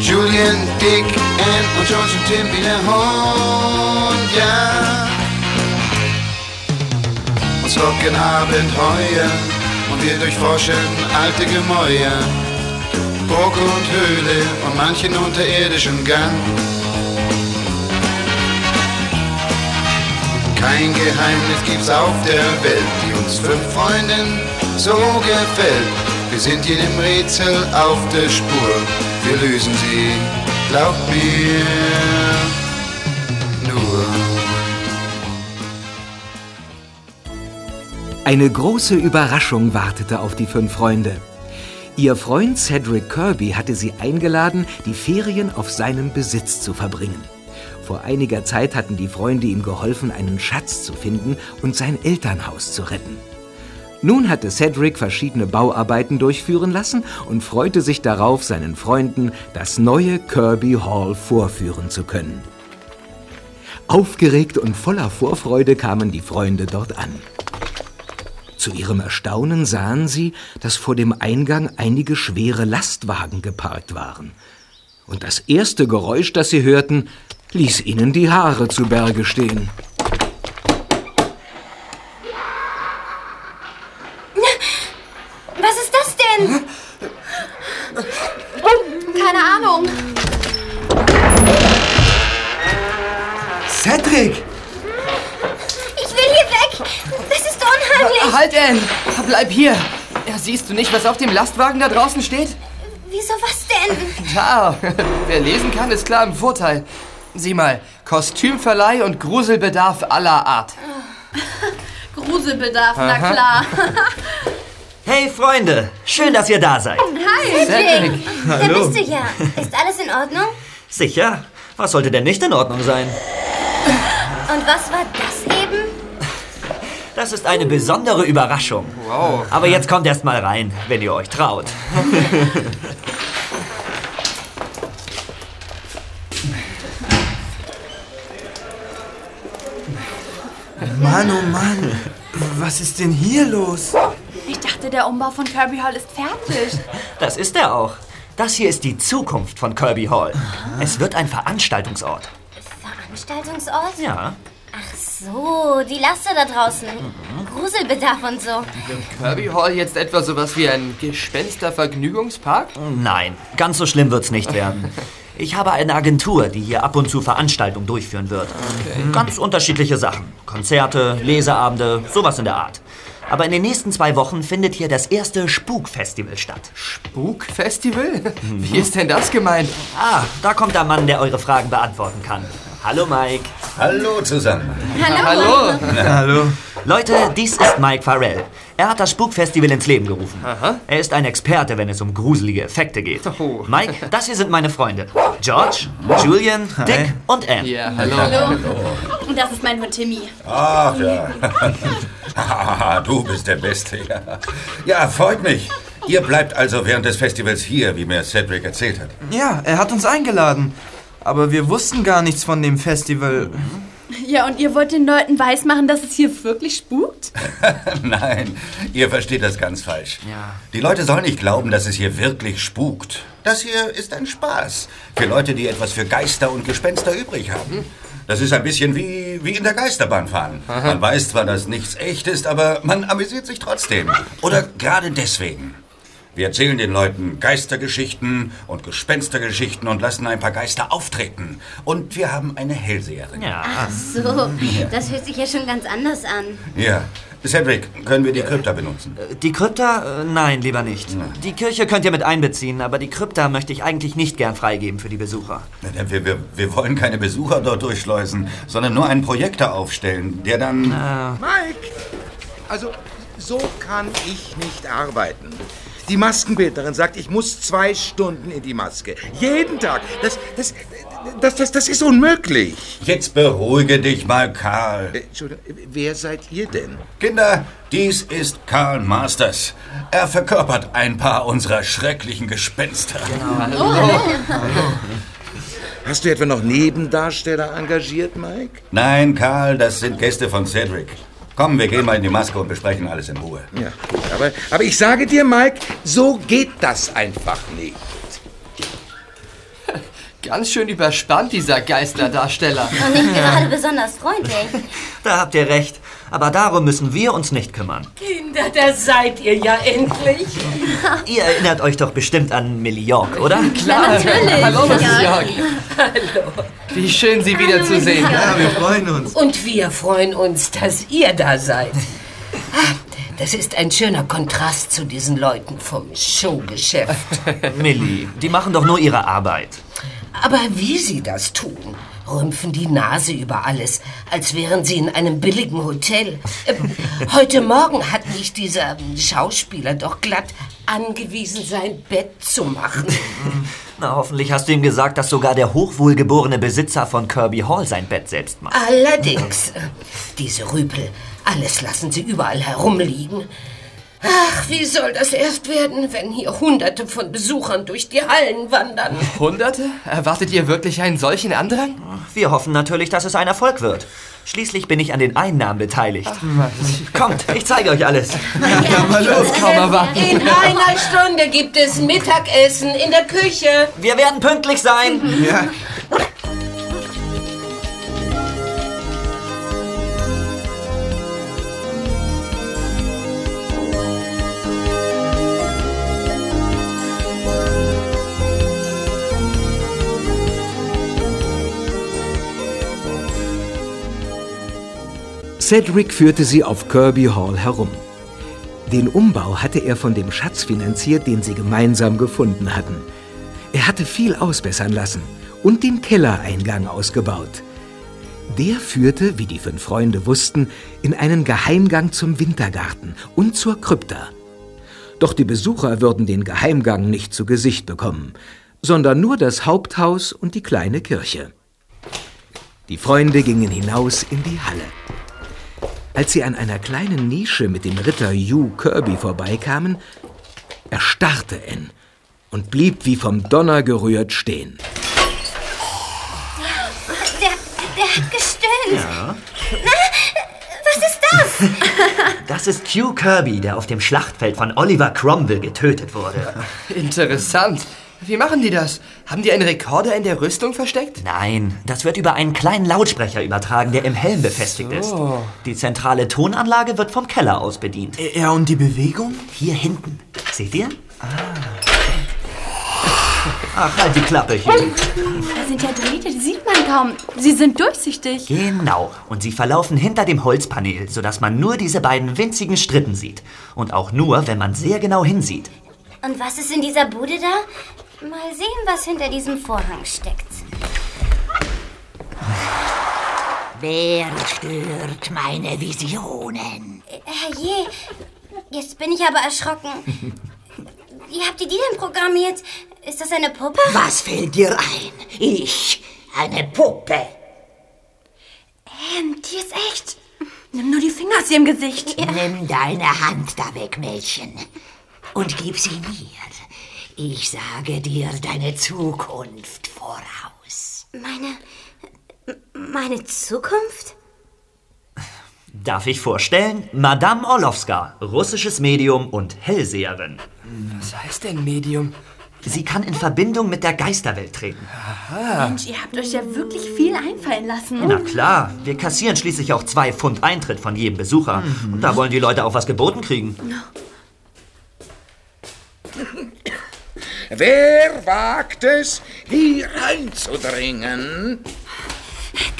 Julian, Dick, Ann und George und Timmy der Hund, ja. Uns locken Abenteuer und wir durchforschen alte Gemäuer. Burg und Höhle und manchen unterirdischen Gang. Kein Geheimnis gibt's auf der Welt, die uns fünf Freunden so gefällt. Wir sind jedem Rätsel auf der Spur, wir lösen sie, glaubt mir. Eine große Überraschung wartete auf die fünf Freunde. Ihr Freund Cedric Kirby hatte sie eingeladen, die Ferien auf seinem Besitz zu verbringen. Vor einiger Zeit hatten die Freunde ihm geholfen, einen Schatz zu finden und sein Elternhaus zu retten. Nun hatte Cedric verschiedene Bauarbeiten durchführen lassen und freute sich darauf, seinen Freunden das neue Kirby Hall vorführen zu können. Aufgeregt und voller Vorfreude kamen die Freunde dort an. Zu ihrem Erstaunen sahen sie, dass vor dem Eingang einige schwere Lastwagen geparkt waren. Und das erste Geräusch, das sie hörten, ließ ihnen die Haare zu Berge stehen. Bleib hier! Ja, siehst du nicht, was auf dem Lastwagen da draußen steht? Wieso was denn? Da, wer lesen kann, ist klar im Vorteil. Sieh mal, Kostümverleih und Gruselbedarf aller Art. Gruselbedarf, na Aha. klar. Hey Freunde, schön, dass ihr da seid. Hi, Cedric. Da Hallo. bist du ja. Ist alles in Ordnung? Sicher? Was sollte denn nicht in Ordnung sein? Und was war das? Das ist eine besondere Überraschung. Wow. Aber jetzt kommt erst mal rein, wenn ihr euch traut. Mann, oh Mann. Was ist denn hier los? Ich dachte, der Umbau von Kirby Hall ist fertig. Das ist er auch. Das hier ist die Zukunft von Kirby Hall. Es wird ein Veranstaltungsort. Veranstaltungsort? Ja. Ach so, die Laster da draußen. Gruselbedarf und so. Kirby Hall jetzt etwa sowas wie ein Gespenstervergnügungspark? Nein, ganz so schlimm wird's nicht werden. Ich habe eine Agentur, die hier ab und zu Veranstaltungen durchführen wird. Ganz unterschiedliche Sachen. Konzerte, Leseabende, sowas in der Art. Aber in den nächsten zwei Wochen findet hier das erste Spukfestival statt. Spukfestival? Wie ist denn das gemeint? Ah, da kommt der Mann, der eure Fragen beantworten kann. Hallo Mike. Hallo zusammen. Hallo. Hallo. Leute, dies ist Mike Farrell. Er hat das Spukfestival ins Leben gerufen. Er ist ein Experte, wenn es um gruselige Effekte geht. Oh. Mike, das hier sind meine Freunde. George, Julian, Dick und Anne. Ja, hallo. Und das ist mein Hund Timmy. Ach ja. Du bist der Beste. Ja. ja, freut mich. Ihr bleibt also während des Festivals hier, wie mir Cedric erzählt hat. Ja, er hat uns eingeladen. Aber wir wussten gar nichts von dem Festival. Ja, und ihr wollt den Leuten weismachen, dass es hier wirklich spukt? Nein, ihr versteht das ganz falsch. Die Leute sollen nicht glauben, dass es hier wirklich spukt. Das hier ist ein Spaß. Für Leute, die etwas für Geister und Gespenster übrig haben. Das ist ein bisschen wie, wie in der Geisterbahn fahren. Man weiß zwar, dass nichts echt ist, aber man amüsiert sich trotzdem. Oder gerade deswegen. Wir erzählen den Leuten Geistergeschichten und Gespenstergeschichten und lassen ein paar Geister auftreten. Und wir haben eine Hellseherin. Ja. So, das hört sich ja schon ganz anders an. Ja. Cedric, können wir die Krypta benutzen? Die Krypta? Äh, Nein, lieber nicht. Die Kirche könnt ihr mit einbeziehen, aber die Krypta möchte ich eigentlich nicht gern freigeben für die Besucher. Wir, wir, wir wollen keine Besucher dort durchschleusen, sondern nur einen Projektor aufstellen, der dann... Mike! Also, so kann ich nicht arbeiten. Die Maskenbildnerin sagt, ich muss zwei Stunden in die Maske. Jeden Tag. Das, das, das, das, das ist unmöglich. Jetzt beruhige dich mal, Karl. Entschuldigung, wer seid ihr denn? Kinder, dies ist Karl Masters. Er verkörpert ein paar unserer schrecklichen Gespenster. Hallo. Hast du etwa noch Nebendarsteller engagiert, Mike? Nein, Karl, das sind Gäste von Cedric. Komm, wir gehen mal in die Maske und besprechen alles in Ruhe. Ja, gut, aber, aber ich sage dir, Mike, so geht das einfach nicht. Ganz schön überspannt, dieser Geisterdarsteller. Und nicht gerade besonders freundlich. Da habt ihr recht. Aber darum müssen wir uns nicht kümmern. Kinder, da seid ihr ja endlich. Ihr erinnert euch doch bestimmt an Millie York, oder? Klar, natürlich. Hallo, Mrs. York. Hallo. Wie schön, Sie wiederzusehen. Ja, wir freuen uns. Und wir freuen uns, dass ihr da seid. Ah, Das ist ein schöner Kontrast zu diesen Leuten vom Showgeschäft. Millie, die machen doch nur ihre Arbeit. Aber wie sie das tun, rümpfen die Nase über alles, als wären sie in einem billigen Hotel. Äh, Heute Morgen hat mich dieser Schauspieler doch glatt angewiesen, sein Bett zu machen. Na, hoffentlich hast du ihm gesagt, dass sogar der hochwohlgeborene Besitzer von Kirby Hall sein Bett selbst macht. Allerdings, äh, diese Rüpel, alles lassen sie überall herumliegen. Ach, wie soll das erst werden, wenn hier Hunderte von Besuchern durch die Hallen wandern? Hunderte? Erwartet ihr wirklich einen solchen Andrang? Wir hoffen natürlich, dass es ein Erfolg wird. Schließlich bin ich an den Einnahmen beteiligt. Kommt, ich zeige euch alles. Ja, mal los, kaum erwarten. In einer Stunde gibt es Mittagessen in der Küche. Wir werden pünktlich sein. Ja. Cedric führte sie auf Kirby Hall herum. Den Umbau hatte er von dem Schatz finanziert, den sie gemeinsam gefunden hatten. Er hatte viel ausbessern lassen und den Kellereingang ausgebaut. Der führte, wie die fünf Freunde wussten, in einen Geheimgang zum Wintergarten und zur Krypta. Doch die Besucher würden den Geheimgang nicht zu Gesicht bekommen, sondern nur das Haupthaus und die kleine Kirche. Die Freunde gingen hinaus in die Halle. Als sie an einer kleinen Nische mit dem Ritter Hugh Kirby vorbeikamen, erstarrte Anne und blieb wie vom Donner gerührt stehen. Der, der hat gestöhnt. Ja. Na, was ist das? Das ist Hugh Kirby, der auf dem Schlachtfeld von Oliver Cromwell getötet wurde. Interessant. Wie machen die das? Haben die einen Rekorder in der Rüstung versteckt? Nein, das wird über einen kleinen Lautsprecher übertragen, der im Helm befestigt ist. Die zentrale Tonanlage wird vom Keller aus bedient. Ja, und die Bewegung? Hier hinten. Seht ihr? Ach, halt die Klappe hier. Da sind ja Drähte, die sieht man kaum. Sie sind durchsichtig. Genau. Und sie verlaufen hinter dem Holzpanel, sodass man nur diese beiden winzigen Strippen sieht. Und auch nur, wenn man sehr genau hinsieht. Und was ist in dieser Bude da? Mal sehen, was hinter diesem Vorhang steckt. Wer stört meine Visionen? Herrje, jetzt bin ich aber erschrocken. Wie habt ihr die denn programmiert? Ist das eine Puppe? Was fällt dir ein? Ich, eine Puppe. Ähm, die ist echt. Nimm nur die Finger aus ihrem Gesicht. Nimm deine Hand da weg, Mädchen, und gib sie mir. Ich sage dir deine Zukunft voraus. Meine. meine Zukunft? Darf ich vorstellen? Madame Orlowska, russisches Medium und Hellseherin. Was heißt denn Medium? Sie kann in Verbindung mit der Geisterwelt treten. Mensch, ihr habt euch ja wirklich viel einfallen lassen. Na klar, wir kassieren schließlich auch zwei Pfund Eintritt von jedem Besucher. Und da wollen die Leute auch was geboten kriegen. Wer wagt es, hier reinzudringen?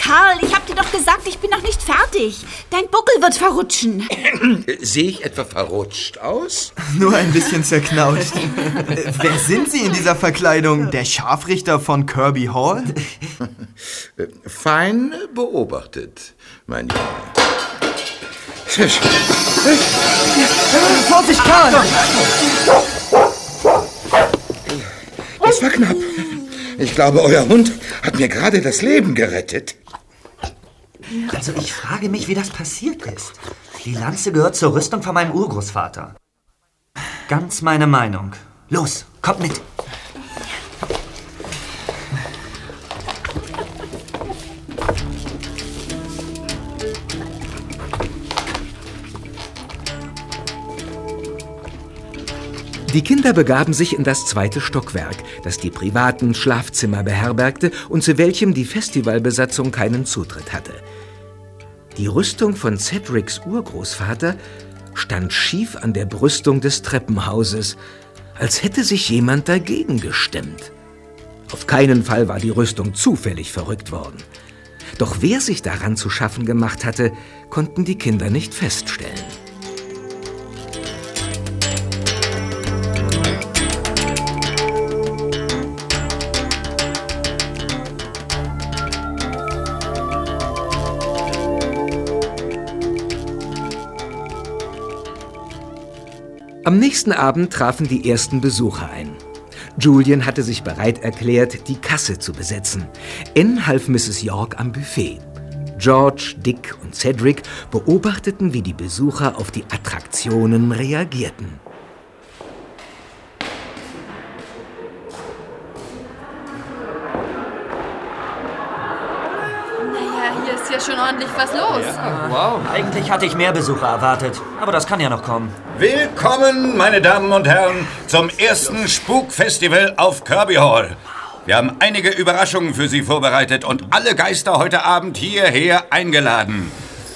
Karl, ich hab dir doch gesagt, ich bin noch nicht fertig. Dein Buckel wird verrutschen. Sehe ich etwa verrutscht aus? Nur ein bisschen zerknautscht. Wer sind Sie in dieser Verkleidung? Der Scharfrichter von Kirby Hall? Fein beobachtet, mein Junge. Vorsicht, Karl! Das war knapp. Ich glaube, euer Hund hat mir gerade das Leben gerettet. Also ich frage mich, wie das passiert ist. Die Lanze gehört zur Rüstung von meinem Urgroßvater. Ganz meine Meinung. Los, kommt mit. Die Kinder begaben sich in das zweite Stockwerk, das die privaten Schlafzimmer beherbergte und zu welchem die Festivalbesatzung keinen Zutritt hatte. Die Rüstung von Cedrics Urgroßvater stand schief an der Brüstung des Treppenhauses, als hätte sich jemand dagegen gestemmt. Auf keinen Fall war die Rüstung zufällig verrückt worden. Doch wer sich daran zu schaffen gemacht hatte, konnten die Kinder nicht feststellen. Am nächsten Abend trafen die ersten Besucher ein. Julian hatte sich bereit erklärt, die Kasse zu besetzen. Anne half Mrs. York am Buffet. George, Dick und Cedric beobachteten, wie die Besucher auf die Attraktionen reagierten. Was los. wow. Eigentlich hatte ich mehr Besucher erwartet, aber das kann ja noch kommen. Willkommen, meine Damen und Herren, zum ersten Spukfestival auf Kirby Hall. Wir haben einige Überraschungen für Sie vorbereitet und alle Geister heute Abend hierher eingeladen.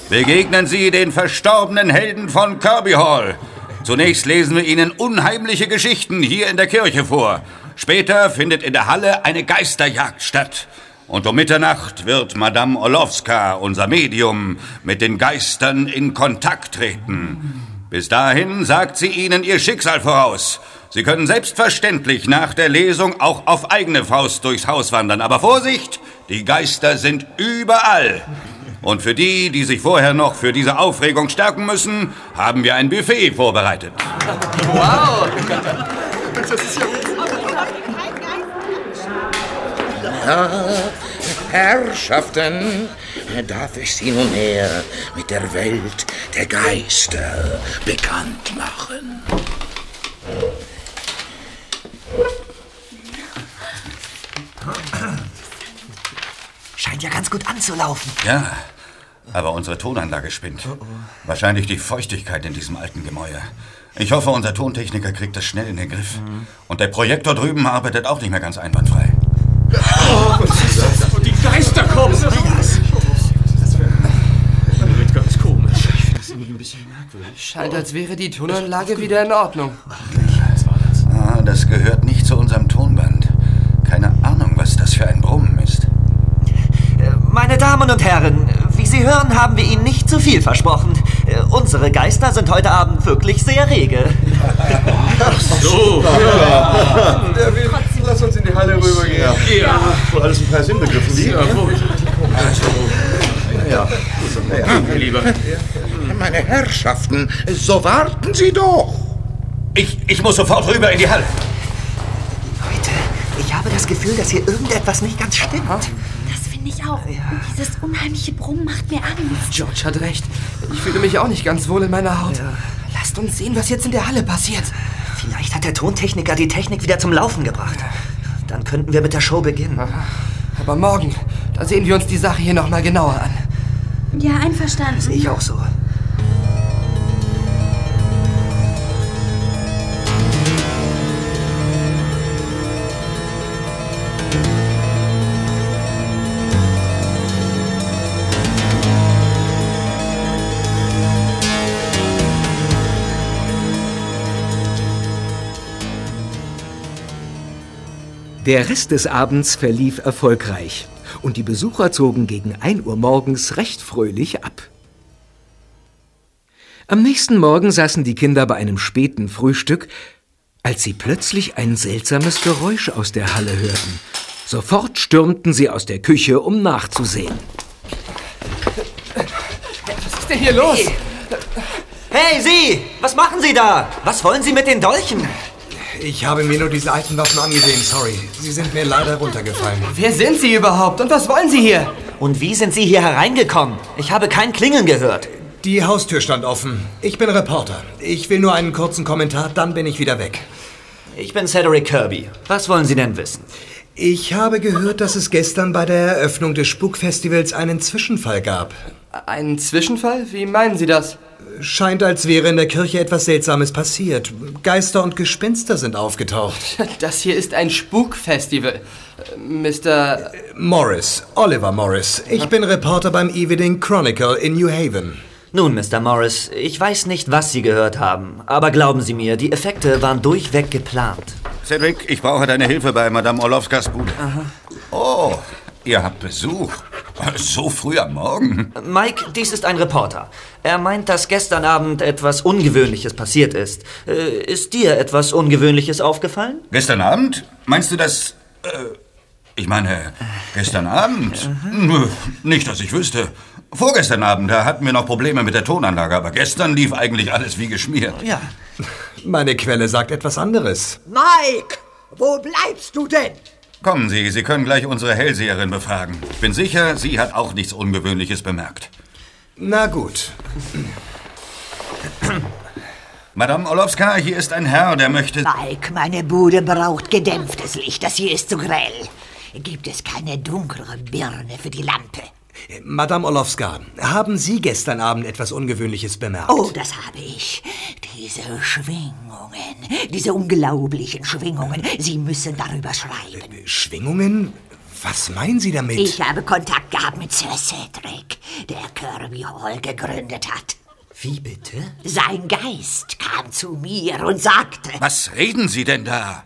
Begegnen Sie den verstorbenen Helden von Kirby Hall. Zunächst lesen wir Ihnen unheimliche Geschichten hier in der Kirche vor. Später findet in der Halle eine Geisterjagd statt. Und um Mitternacht wird Madame Orlowska, unser Medium, mit den Geistern in Kontakt treten. Bis dahin sagt sie Ihnen Ihr Schicksal voraus. Sie können selbstverständlich nach der Lesung auch auf eigene Faust durchs Haus wandern. Aber Vorsicht, die Geister sind überall. Und für die, die sich vorher noch für diese Aufregung stärken müssen, haben wir ein Buffet vorbereitet. Wow! Das ist ja Ja, Herrschaften, darf ich Sie nunmehr mit der Welt der Geister bekannt machen. Scheint ja ganz gut anzulaufen. Ja, aber unsere Tonanlage spinnt. Wahrscheinlich die Feuchtigkeit in diesem alten Gemäuer. Ich hoffe, unser Tontechniker kriegt das schnell in den Griff. Und der Projektor drüben arbeitet auch nicht mehr ganz einwandfrei. Und die Geister kommen! Das wird ganz komisch. Ich finde das irgendwie ein bisschen merkwürdig. Scheint, als wäre die Tonanlage wieder in Ordnung. Ah, das gehört nicht zu unserem Tonband. Keine Ahnung, was das für ein Brummen ist. Meine Damen und Herren, wie Sie hören, haben wir Ihnen nicht zu viel versprochen. Unsere Geister sind heute Abend wirklich sehr rege. Ach so. Ja, wir, lass uns in die Halle rübergehen. Ja. Ja. Wohl alles im Preis inbegriffen, wie? Ja. Ja. Ja, lieber. Meine Herrschaften, so warten Sie doch. Ich, ich muss sofort rüber in die Halle. Ich habe das Gefühl, dass hier irgendetwas nicht ganz stimmt. Finde ich auch. Und dieses unheimliche Brummen macht mir Angst. George hat recht. Ich fühle mich auch nicht ganz wohl in meiner Haut. Lasst uns sehen, was jetzt in der Halle passiert. Vielleicht hat der Tontechniker die Technik wieder zum Laufen gebracht. Dann könnten wir mit der Show beginnen. Aber morgen, da sehen wir uns die Sache hier nochmal genauer an. Ja, einverstanden. Sehe ich auch so. Der Rest des Abends verlief erfolgreich und die Besucher zogen gegen 1 Uhr morgens recht fröhlich ab. Am nächsten Morgen saßen die Kinder bei einem späten Frühstück, als sie plötzlich ein seltsames Geräusch aus der Halle hörten. Sofort stürmten sie aus der Küche, um nachzusehen. Was ist denn hier los? Hey, Sie! Was machen Sie da? Was wollen Sie mit den Dolchen? Ich habe mir nur diese alten Waffen angesehen, sorry. Sie sind mir leider runtergefallen. Wer sind Sie überhaupt und was wollen Sie hier? Und wie sind Sie hier hereingekommen? Ich habe kein Klingeln gehört. Die Haustür stand offen. Ich bin Reporter. Ich will nur einen kurzen Kommentar, dann bin ich wieder weg. Ich bin Cedric Kirby. Was wollen Sie denn wissen? Ich habe gehört, dass es gestern bei der Eröffnung des Spukfestivals einen Zwischenfall gab. Einen Zwischenfall? Wie meinen Sie das? Scheint, als wäre in der Kirche etwas Seltsames passiert. Geister und Gespenster sind aufgetaucht. Das hier ist ein Spukfestival. Äh, Mr. Morris, Oliver Morris. Ich bin Reporter beim Evening Chronicle in New Haven. Nun, Mr. Morris, ich weiß nicht, was Sie gehört haben, aber glauben Sie mir, die Effekte waren durchweg geplant. Cedric, ich brauche deine Hilfe bei Madame Orlovskas Bude. Aha. Oh, ihr habt Besuch. So früh am Morgen. Mike, dies ist ein Reporter. Er meint, dass gestern Abend etwas Ungewöhnliches passiert ist. Äh, ist dir etwas Ungewöhnliches aufgefallen? Gestern Abend? Meinst du das... Äh, ich meine, gestern Abend? Nö, Nicht, dass ich wüsste. Vorgestern Abend, da hatten wir noch Probleme mit der Tonanlage, aber gestern lief eigentlich alles wie geschmiert. Ja. Meine Quelle sagt etwas anderes. Mike, wo bleibst du denn? Kommen Sie, Sie können gleich unsere Hellseherin befragen. Ich bin sicher, sie hat auch nichts Ungewöhnliches bemerkt. Na gut. Madame Orlovska, hier ist ein Herr, der möchte... Mike, meine Bude braucht gedämpftes Licht. Das hier ist zu grell. Gibt es keine dunklere Birne für die Lampe? Madame Orlovska, haben Sie gestern Abend etwas Ungewöhnliches bemerkt? Oh, das habe ich. Diese Schwingungen, diese unglaublichen Schwingungen. Sie müssen darüber schreiben. Schwingungen? Was meinen Sie damit? Ich habe Kontakt gehabt mit Sir Cedric, der Kirby Hall gegründet hat. Wie bitte? Sein Geist kam zu mir und sagte... Was reden Sie denn da?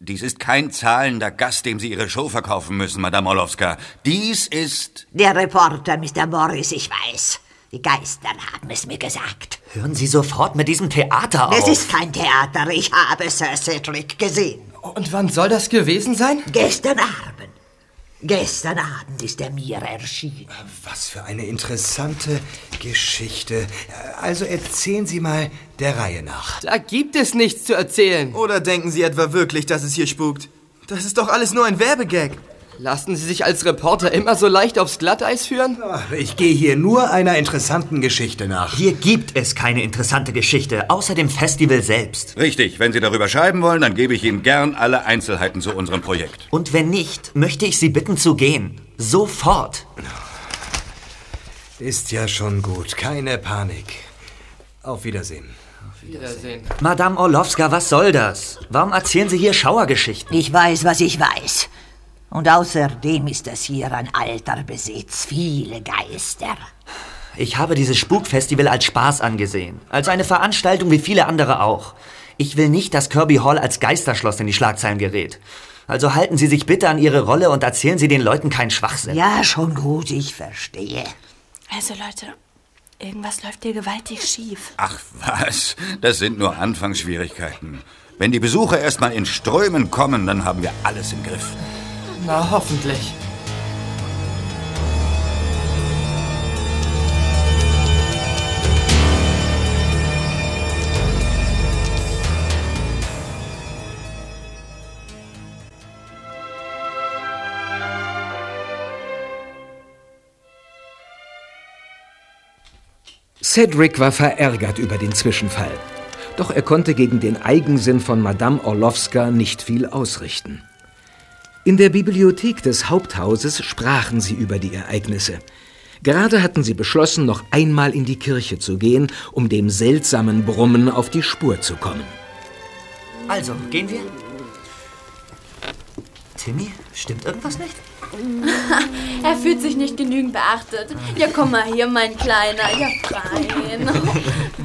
Dies ist kein zahlender Gast, dem Sie Ihre Show verkaufen müssen, Madame Orlovska. Dies ist... Der Reporter, Mr. Morris, ich weiß. Die Geister haben es mir gesagt. Hören Sie sofort mit diesem Theater auf. Es ist kein Theater. Ich habe Sir Cedric gesehen. Und wann soll das gewesen sein? Gestern Abend. Gestern Abend ist er mir erschienen. Was für eine interessante Geschichte. Also erzählen Sie mal der Reihe nach. Da gibt es nichts zu erzählen. Oder denken Sie etwa wirklich, dass es hier spukt? Das ist doch alles nur ein Werbegag. Lassen Sie sich als Reporter immer so leicht aufs Glatteis führen? Ich gehe hier nur einer interessanten Geschichte nach. Hier gibt es keine interessante Geschichte, außer dem Festival selbst. Richtig, wenn Sie darüber schreiben wollen, dann gebe ich Ihnen gern alle Einzelheiten zu unserem Projekt. Und wenn nicht, möchte ich Sie bitten zu gehen. Sofort. Ist ja schon gut. Keine Panik. Auf Wiedersehen. Wiedersehen. Madame Orlovska, was soll das? Warum erzählen Sie hier Schauergeschichten? Ich weiß, was ich weiß. Und außerdem ist das hier ein alter Besitz. Viele Geister. Ich habe dieses Spukfestival als Spaß angesehen. Als eine Veranstaltung wie viele andere auch. Ich will nicht, dass Kirby Hall als Geisterschloss in die Schlagzeilen gerät. Also halten Sie sich bitte an Ihre Rolle und erzählen Sie den Leuten keinen Schwachsinn. Ja, schon gut, ich verstehe. Also Leute, irgendwas läuft hier gewaltig schief. Ach was, das sind nur Anfangsschwierigkeiten. Wenn die Besucher erstmal in Strömen kommen, dann haben wir alles im Griff. Na, hoffentlich. Cedric war verärgert über den Zwischenfall. Doch er konnte gegen den Eigensinn von Madame Orlovska nicht viel ausrichten. In der Bibliothek des Haupthauses sprachen sie über die Ereignisse. Gerade hatten sie beschlossen, noch einmal in die Kirche zu gehen, um dem seltsamen Brummen auf die Spur zu kommen. Also, gehen wir? Timmy, stimmt irgendwas nicht? er fühlt sich nicht genügend beachtet. Ja, komm mal hier, mein Kleiner. Ja, fein. Du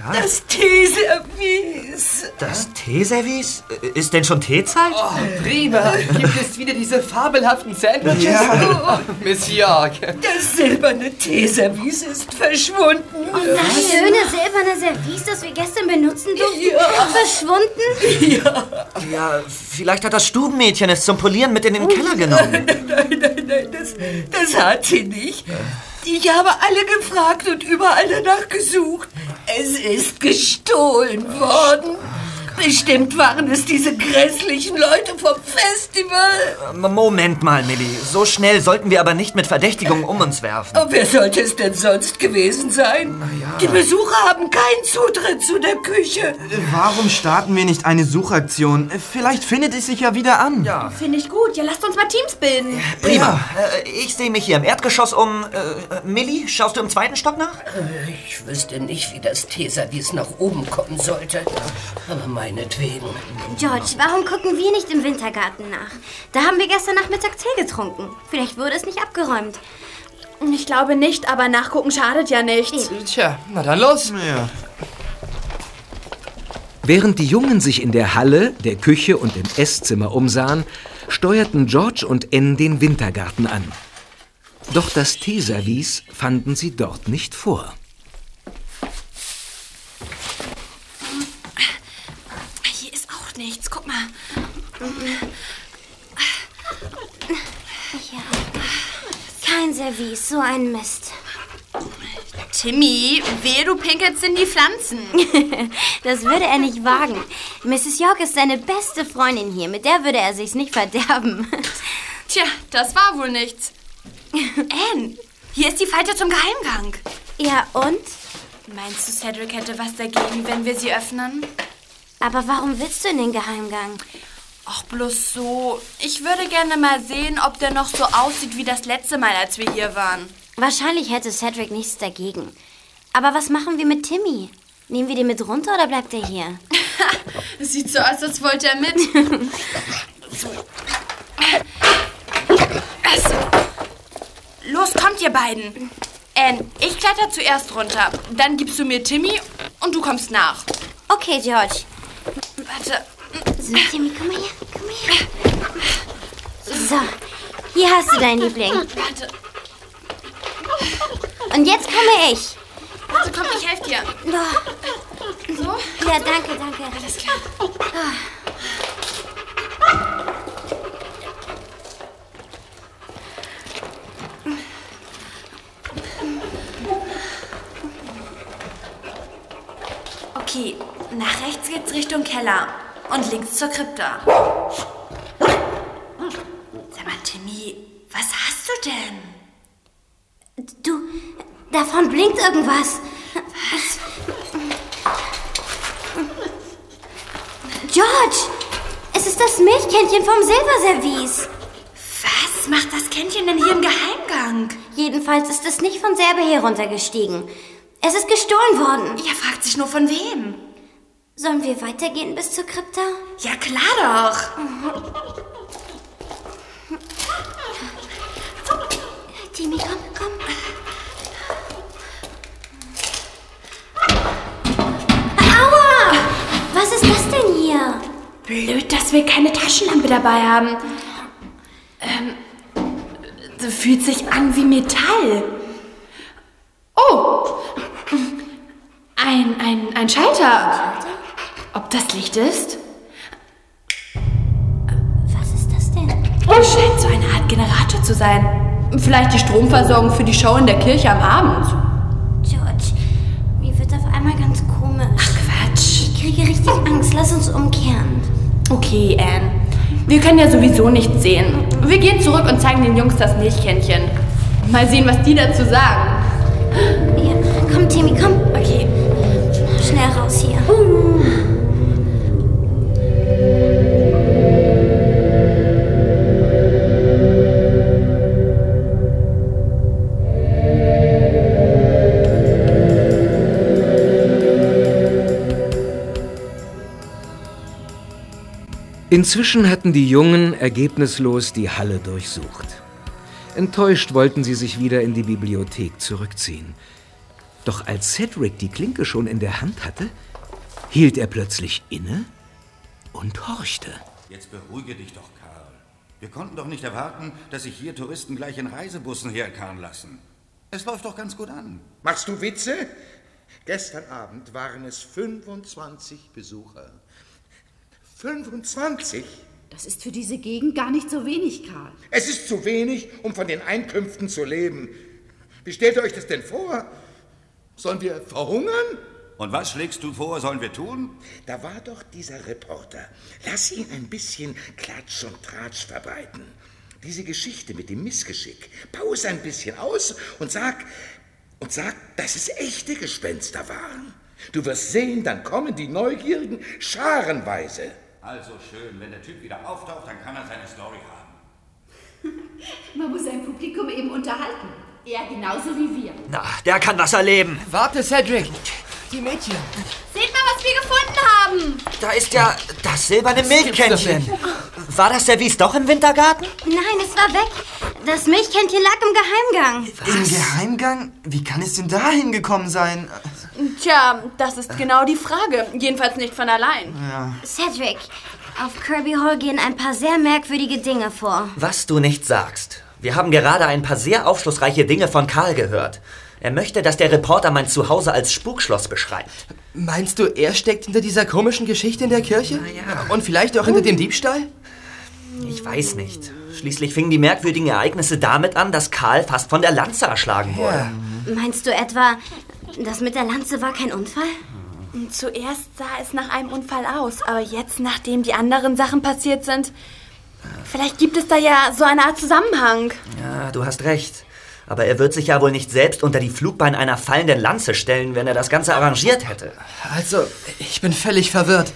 Cedric, das Teeservice. Das Teeservice? Ist denn schon Teezeit? Oh, prima. Gibt es wieder diese fabelhaften Sandwiches? Ja. Oh, Miss York. Das silberne Teeservice ist verschwunden. Oh, das schöne silberne Service, das wir gestern benutzen durften, Ja. verschwunden? Ja. Ja, vielleicht hat das Stubenmädchen es zum Polieren mit in den Keller genommen. Nein, nein, nein, das, das hat sie nicht. Ich habe alle gefragt und überall danach gesucht. Es ist gestohlen worden. Bestimmt waren es diese grässlichen Leute vom Festival. Moment mal, Millie. So schnell sollten wir aber nicht mit Verdächtigungen um uns werfen. Und wer sollte es denn sonst gewesen sein? Die Besucher haben keinen Zutritt zu der Küche. Warum starten wir nicht eine Suchaktion? Vielleicht findet es sich ja wieder an. Ja. Finde ich gut. Ja, lasst uns mal Teams bilden. Prima. Äh, ich sehe mich hier im Erdgeschoss um. Äh, äh, Millie, schaust du im zweiten Stock nach? Ich wüsste nicht, wie das Teservice nach oben kommen sollte. Aber meinetwegen. George, warum gucken wir nicht im Wintergarten nach? Da haben wir gestern Nachmittag Tee getrunken. Vielleicht wurde es nicht abgeräumt. Ich glaube nicht, aber nachgucken schadet ja nicht. Tja, na dann los. Ja. Während die Jungen sich in der Halle, der Küche und im Esszimmer umsahen, steuerten George und Anne den Wintergarten an. Doch das Teeservice fanden sie dort nicht vor. Hier ist auch nichts. Guck mal. Ja. Kein Service, so ein Mist. Timmy, wehe, du pinkelst in die Pflanzen. das würde er nicht wagen. Mrs. York ist seine beste Freundin hier. Mit der würde er sich's nicht verderben. Tja, das war wohl nichts. Anne, hier ist die Falte zum Geheimgang. Ja, und? Meinst du, Cedric hätte was dagegen, wenn wir sie öffnen? Aber warum willst du in den Geheimgang? Ach, bloß so. Ich würde gerne mal sehen, ob der noch so aussieht wie das letzte Mal, als wir hier waren. Wahrscheinlich hätte Cedric nichts dagegen. Aber was machen wir mit Timmy? Nehmen wir den mit runter oder bleibt er hier? Es sieht so aus, als wollte er mit. Also, los, kommt ihr beiden. Anne, ich kletter zuerst runter. Dann gibst du mir Timmy und du kommst nach. Okay, George. Warte. So, Timmy, komm mal her. Komm mal her. So, hier hast du dein Liebling. Warte, Und jetzt komme ich. warte, komm, ich helfe dir. Oh, So? ja, danke, danke. Alles klar. Okay, nach rechts geht's Richtung Keller und links zur Krypta. Sag mal, Timmy, was hast du denn? Du, davon blinkt irgendwas. George, es ist das Milchkännchen vom Silberservice. Was macht das Kännchen denn hier im Geheimgang? Jedenfalls ist es nicht von selber heruntergestiegen. Es ist gestohlen worden. Ja, fragt sich nur von wem. Sollen wir weitergehen bis zur Krypta? Ja, klar doch. Timmy, komm, komm. Aua! Was ist das denn hier? Blöd, dass wir keine Taschenlampe dabei haben. Ähm, das fühlt sich an wie Metall. Oh! Ein, ein, ein Schalter. Ob das Licht ist? Was ist das denn? Scheint so eine Art Generator zu sein. Vielleicht die Stromversorgung für die Show in der Kirche am Abend. George, mir wird auf einmal ganz komisch. Ach Quatsch. Ich kriege richtig Angst. Lass uns umkehren. Okay, Anne. Wir können ja sowieso nichts sehen. Wir gehen zurück und zeigen den Jungs das Milchkännchen. Mal sehen, was die dazu sagen. Ja, komm, Timmy, komm. Okay. Schnell raus hier. Inzwischen hatten die Jungen ergebnislos die Halle durchsucht. Enttäuscht wollten sie sich wieder in die Bibliothek zurückziehen. Doch als Cedric die Klinke schon in der Hand hatte, hielt er plötzlich inne und horchte. Jetzt beruhige dich doch, Karl. Wir konnten doch nicht erwarten, dass sich hier Touristen gleich in Reisebussen herkarren lassen. Es läuft doch ganz gut an. Machst du Witze? Gestern Abend waren es 25 Besucher. 25? Das ist für diese Gegend gar nicht so wenig, Karl. Es ist zu wenig, um von den Einkünften zu leben. Wie stellt ihr euch das denn vor? Sollen wir verhungern? Und was schlägst du vor, sollen wir tun? Da war doch dieser Reporter. Lass ihn ein bisschen Klatsch und Tratsch verbreiten. Diese Geschichte mit dem Missgeschick. Pause ein bisschen aus und sag, und sag, dass es echte Gespenster waren. Du wirst sehen, dann kommen die Neugierigen scharenweise. Also schön, wenn der Typ wieder auftaucht, dann kann er seine Story haben. Man muss sein Publikum eben unterhalten. Er genauso wie wir. Na, der kann was erleben. Warte, Cedric. Die Mädchen. Seht mal, was wir gefunden haben. Da ist ja das silberne Milchkännchen. War das Service doch im Wintergarten? Nein, es war weg. Das Milchkännchen lag im Geheimgang. Im Geheimgang? Wie kann es denn da hingekommen sein? Tja, das ist genau die Frage. Jedenfalls nicht von allein. Ja. Cedric, auf Kirby Hall gehen ein paar sehr merkwürdige Dinge vor. Was du nicht sagst. Wir haben gerade ein paar sehr aufschlussreiche Dinge von Karl gehört. Er möchte, dass der Reporter mein Zuhause als Spukschloss beschreibt. Meinst du, er steckt hinter dieser komischen Geschichte in der Kirche? Und vielleicht auch hinter dem Diebstahl? Ich weiß nicht. Schließlich fingen die merkwürdigen Ereignisse damit an, dass Karl fast von der Lanze erschlagen wurde. Meinst du etwa, das mit der Lanze war kein Unfall? Zuerst sah es nach einem Unfall aus, aber jetzt, nachdem die anderen Sachen passiert sind, vielleicht gibt es da ja so eine Art Zusammenhang. Ja, du hast recht. Aber er wird sich ja wohl nicht selbst unter die Flugbein einer fallenden Lanze stellen, wenn er das Ganze arrangiert hätte. Also, ich bin völlig verwirrt.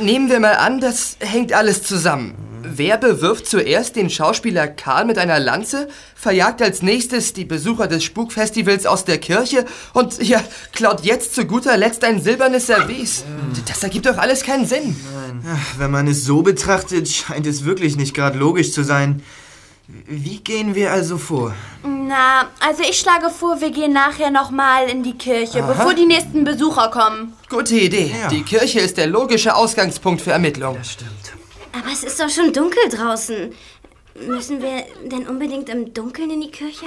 Nehmen wir mal an, das hängt alles zusammen. Wer bewirft zuerst den Schauspieler Karl mit einer Lanze, verjagt als nächstes die Besucher des Spukfestivals aus der Kirche und ja, klaut jetzt zu guter Letzt ein silbernes Service. Das ergibt doch alles keinen Sinn. Ach, Wenn man es so betrachtet, scheint es wirklich nicht gerade logisch zu sein. Wie gehen wir also vor? Na, also ich schlage vor, wir gehen nachher nochmal in die Kirche, Aha. bevor die nächsten Besucher kommen. Gute Idee. Die Kirche ist der logische Ausgangspunkt für Ermittlungen. Das stimmt. Aber es ist doch schon dunkel draußen. Müssen wir denn unbedingt im Dunkeln in die Kirche?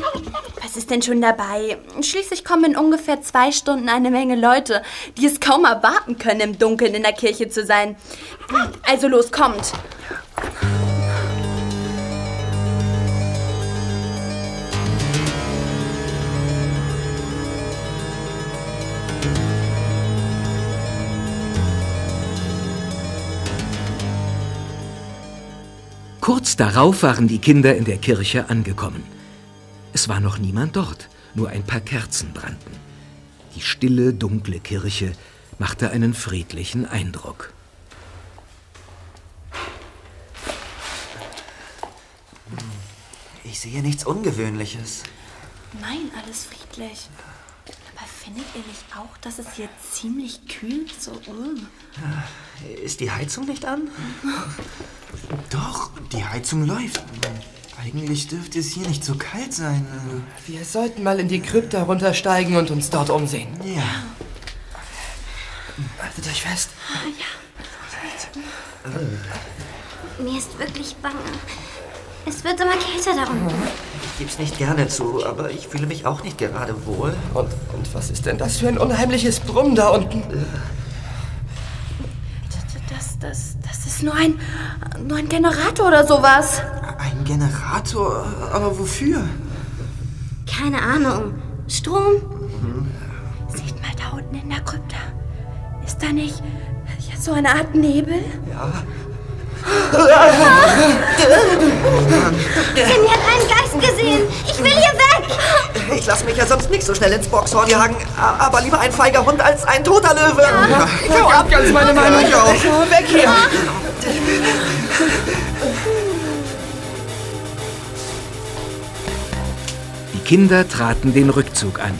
Was ist denn schon dabei? Schließlich kommen in ungefähr zwei Stunden eine Menge Leute, die es kaum erwarten können, im Dunkeln in der Kirche zu sein. Also los, kommt. Kurz darauf waren die Kinder in der Kirche angekommen. Es war noch niemand dort, nur ein paar Kerzen brannten. Die stille, dunkle Kirche machte einen friedlichen Eindruck. Ich sehe nichts Ungewöhnliches. Nein, alles friedlich. Findet ihr nicht auch, dass es hier ziemlich kühl so... uh. Ist die Heizung nicht an? Doch, die Heizung läuft. Eigentlich dürfte es hier nicht so kalt sein. Wir sollten mal in die Krypta runtersteigen und uns dort umsehen. Ja. Haltet euch fest. Mir ist wirklich bange. Es wird immer kälter da unten. Ich geb's nicht gerne zu, aber ich fühle mich auch nicht gerade wohl. Und, und was ist denn das für ein unheimliches Brummen da unten? Das, das, das ist nur ein, nur ein Generator oder sowas. Ein Generator? Aber wofür? Keine Ahnung. Strom? Seht mal da unten in der Krypta. Ist da nicht ja, so eine Art Nebel? Ja. Timmy hat einen Geist gesehen. Ich will hier weg. Ich lasse mich ja sonst nicht so schnell ins Boxhorn jagen, aber lieber ein feiger Hund als ein toter Löwe. Ja, ich hau ab, ganz meine Meinung. Ich auch. Weg hier. Die Kinder traten den Rückzug an.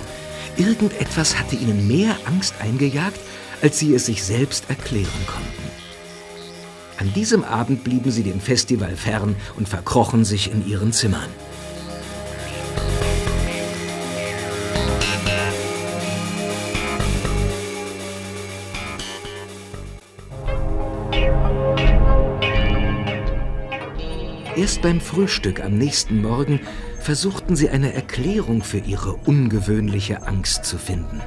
Irgendetwas hatte ihnen mehr Angst eingejagt, als sie es sich selbst erklären konnten. An diesem Abend blieben sie dem Festival fern und verkrochen sich in ihren Zimmern. Erst beim Frühstück am nächsten Morgen versuchten sie eine Erklärung für ihre ungewöhnliche Angst zu finden.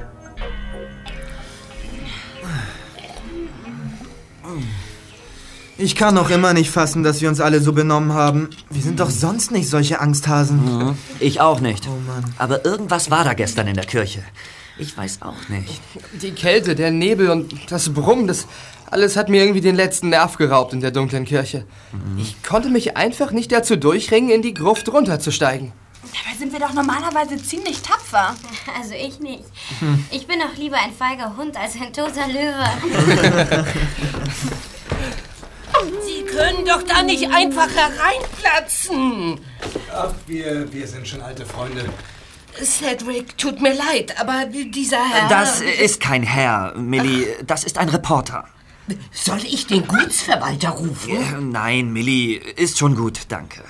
Ich kann noch immer nicht fassen, dass wir uns alle so benommen haben. Wir sind doch sonst nicht solche Angsthasen. Ich auch nicht. Oh Mann. Aber irgendwas war da gestern in der Kirche. Ich weiß auch nicht. Die Kälte, der Nebel und das Brummen, das alles hat mir irgendwie den letzten Nerv geraubt in der dunklen Kirche. Ich konnte mich einfach nicht dazu durchringen, in die Gruft runterzusteigen. Dabei sind wir doch normalerweise ziemlich tapfer. Also ich nicht. Hm. Ich bin auch lieber ein feiger Hund als ein toter Löwe. Sie können doch da nicht einfach hereinplatzen. Ach, wir, wir sind schon alte Freunde. Cedric, tut mir leid, aber dieser Herr... Das ist kein Herr, Millie. Das ist ein Reporter. Soll ich den Gutsverwalter rufen? Äh, Nein, Millie, ist schon gut, danke.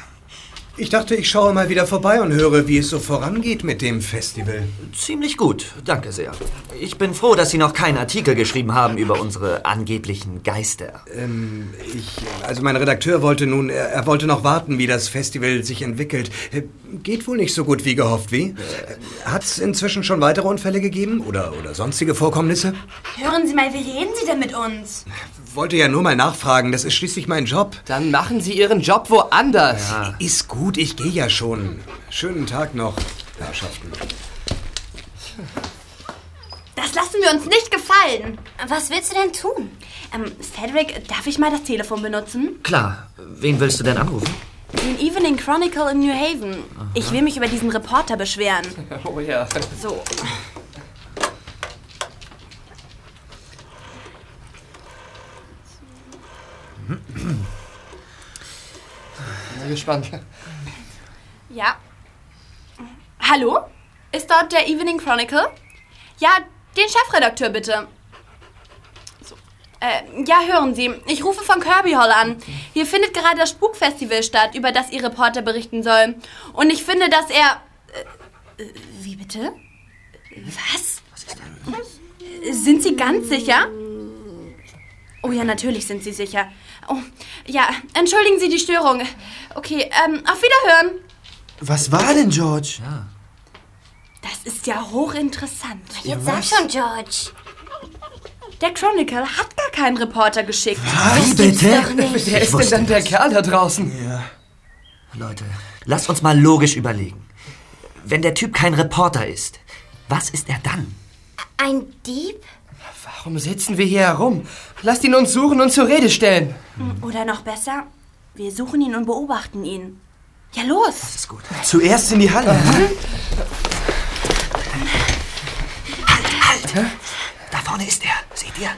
Ich dachte, ich schaue mal wieder vorbei und höre, wie es so vorangeht mit dem Festival. Ziemlich gut, danke sehr. Ich bin froh, dass Sie noch keinen Artikel geschrieben haben über unsere angeblichen Geister. Ähm, ich, also mein Redakteur wollte nun, er, er wollte noch warten, wie das Festival sich entwickelt. Äh, Geht wohl nicht so gut wie gehofft, wie? Hat es inzwischen schon weitere Unfälle gegeben oder, oder sonstige Vorkommnisse? Hören Sie mal, wie reden Sie denn mit uns? Wollte ja nur mal nachfragen, das ist schließlich mein Job. Dann machen Sie Ihren Job woanders. Ist gut, ich gehe ja schon. Schönen Tag noch, Herrschaften. Das lassen wir uns nicht gefallen. Was willst du denn tun? Ähm, Cedric, darf ich mal das Telefon benutzen? Klar, wen willst du denn anrufen? Den Evening Chronicle in New Haven. Ich will mich über diesen Reporter beschweren. Oh ja. So. Bin gespannt. Ja. Hallo? Ist dort der Evening Chronicle? Ja, den Chefredakteur bitte. So. Äh, ja, hören Sie, ich rufe von Kirby Hall an. Hier findet gerade das Spukfestival statt, über das Ihr Reporter berichten soll. Und ich finde, dass er... Äh, äh, wie bitte? Was? Was ist denn? Sind Sie ganz sicher? Oh ja, natürlich sind Sie sicher. Oh, ja, entschuldigen Sie die Störung. Okay, ähm, auf Wiederhören. Was war denn, George? Das ist ja hochinteressant. Jetzt sag schon, George. Der Chronicle hat gar keinen Reporter geschickt. Was bitte? Wer ist denn dann der Kerl da draußen? Leute, lasst uns mal logisch überlegen. Wenn der Typ kein Reporter ist, was ist er dann? Ein Dieb? Warum sitzen wir hier herum? Lasst ihn uns suchen und zur Rede stellen. Oder noch besser, wir suchen ihn und beobachten ihn. Ja, los. Das ist gut. Zuerst in die Halle. Halt, halt! Da vorne ist er. Seht ihr?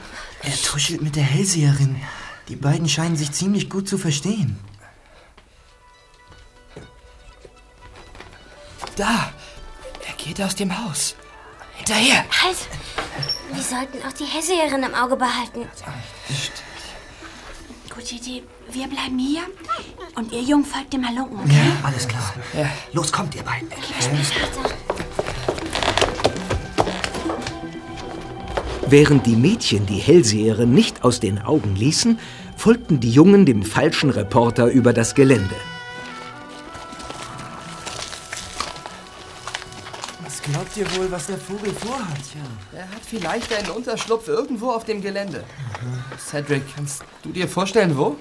Er tuschelt mit der Hellseherin. Die beiden scheinen sich ziemlich gut zu verstehen. Da. Er geht aus dem Haus. Hinterher. Halt! Wir sollten auch die Hellseherin im Auge behalten. Gute Idee. Wir bleiben hier und ihr Jungen folgt dem Halunken, okay? Alles klar. Los, kommt ihr beiden. Während die Mädchen die Hellseherin nicht aus den Augen ließen, folgten die Jungen dem falschen Reporter über das Gelände. Glaubt ihr wohl, was der Vogel vorhat? Er hat vielleicht einen Unterschlupf irgendwo auf dem Gelände. Cedric, kannst du dir vorstellen, wo?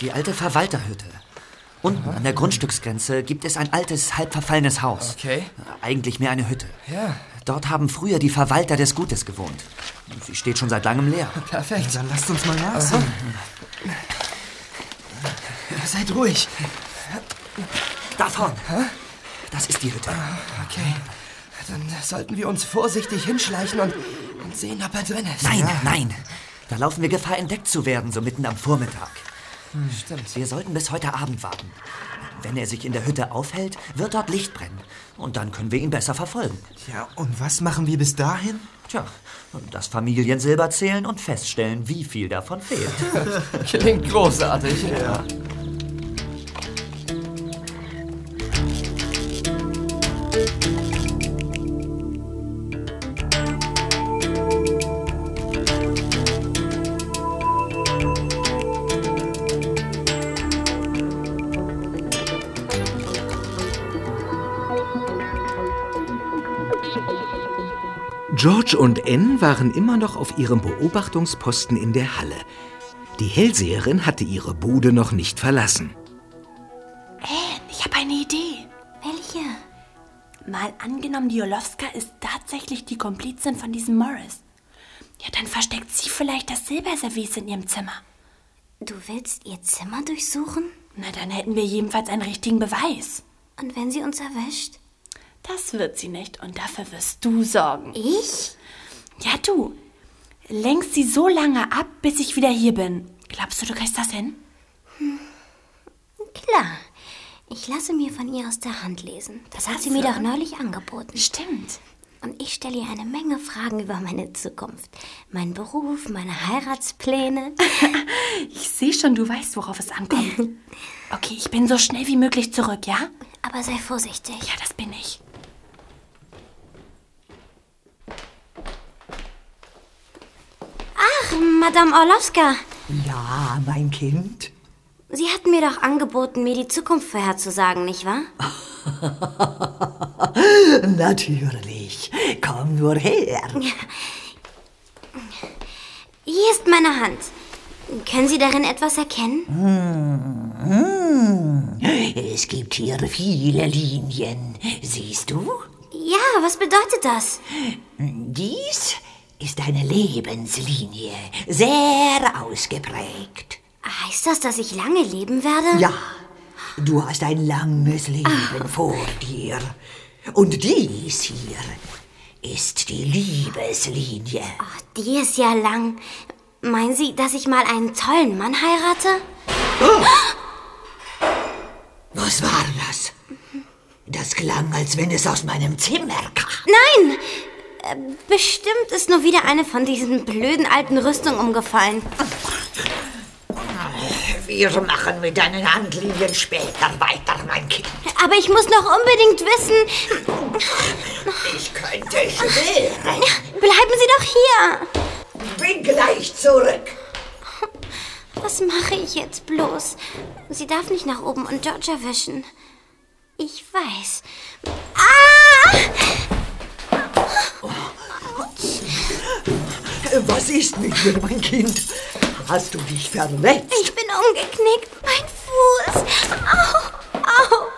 Die alte Verwalterhütte. Unten an der Grundstücksgrenze gibt es ein altes, halb verfallenes Haus. Okay. Eigentlich mehr eine Hütte. Ja. Dort haben früher die Verwalter des Gutes gewohnt. Sie steht schon seit langem leer. Perfekt. Dann lasst uns mal nachsehen. Seid ruhig. Da vorne. Das ist die Hütte. Okay. Dann sollten wir uns vorsichtig hinschleichen und, und sehen, ob er drin ist. Nein, nein. Da laufen wir Gefahr, entdeckt zu werden, so mitten am Vormittag. Stimmt. Wir sollten bis heute Abend warten. Wenn er sich in der Hütte aufhält, wird dort Licht brennen. Und dann können wir ihn besser verfolgen. Ja, und was machen wir bis dahin? Tja, das Familiensilber zählen und feststellen, wie viel davon fehlt. Klingt großartig. Ja. George und Anne waren immer noch auf ihrem Beobachtungsposten in der Halle. Die Hellseherin hatte ihre Bude noch nicht verlassen. Anne, ich habe eine Idee. Welche? Mal angenommen, die Olowska ist tatsächlich die Komplizin von diesem Morris. Ja, dann versteckt sie vielleicht das Silberservice in ihrem Zimmer. Du willst ihr Zimmer durchsuchen? Na, dann hätten wir jedenfalls einen richtigen Beweis. Und wenn sie uns erwischt? Das wird sie nicht und dafür wirst du sorgen. Ich? Ja, du. Lenkst sie so lange ab, bis ich wieder hier bin. Glaubst du, du kriegst das hin? Hm. Klar. Ich lasse mir von ihr aus der Hand lesen. Das hat sie mir doch neulich angeboten. Stimmt. Und ich stelle ihr eine Menge Fragen über meine Zukunft. Meinen Beruf, meine Heiratspläne. ich sehe schon, du weißt, worauf es ankommt. Okay, ich bin so schnell wie möglich zurück, ja? Aber sei vorsichtig. Ja, das bin ich. Ach, Madame Orlowska. Ja, mein Kind. Sie hatten mir doch angeboten, mir die Zukunft vorherzusagen, nicht wahr? Natürlich. Komm nur her. Hier ist meine Hand. Können Sie darin etwas erkennen? Hm, hm. Es gibt hier viele Linien. Siehst du? Ja, was bedeutet das? Dies ist eine Lebenslinie. Sehr ausgeprägt. Heißt das, dass ich lange leben werde? Ja. Du hast ein langes Leben ah. vor dir. Und dies hier ist die Liebeslinie. Ach, die ist ja lang. Meinen Sie, dass ich mal einen tollen Mann heirate? Oh. Was war das? Das klang, als wenn es aus meinem Zimmer kam. Nein! Äh, bestimmt ist nur wieder eine von diesen blöden alten Rüstungen umgefallen. Wir machen mit deinen Handlinien später weiter, mein Kind. Aber ich muss noch unbedingt wissen. Ich könnte schwören. Bleiben Sie doch hier. Bin gleich zurück. Was mache ich jetzt bloß? Sie darf nicht nach oben und George erwischen. Ich weiß. Ah! Was ist mit dir, mein Kind? Hast du dich verletzt? Ich bin umgeknickt. Mein Fuß. Au, au.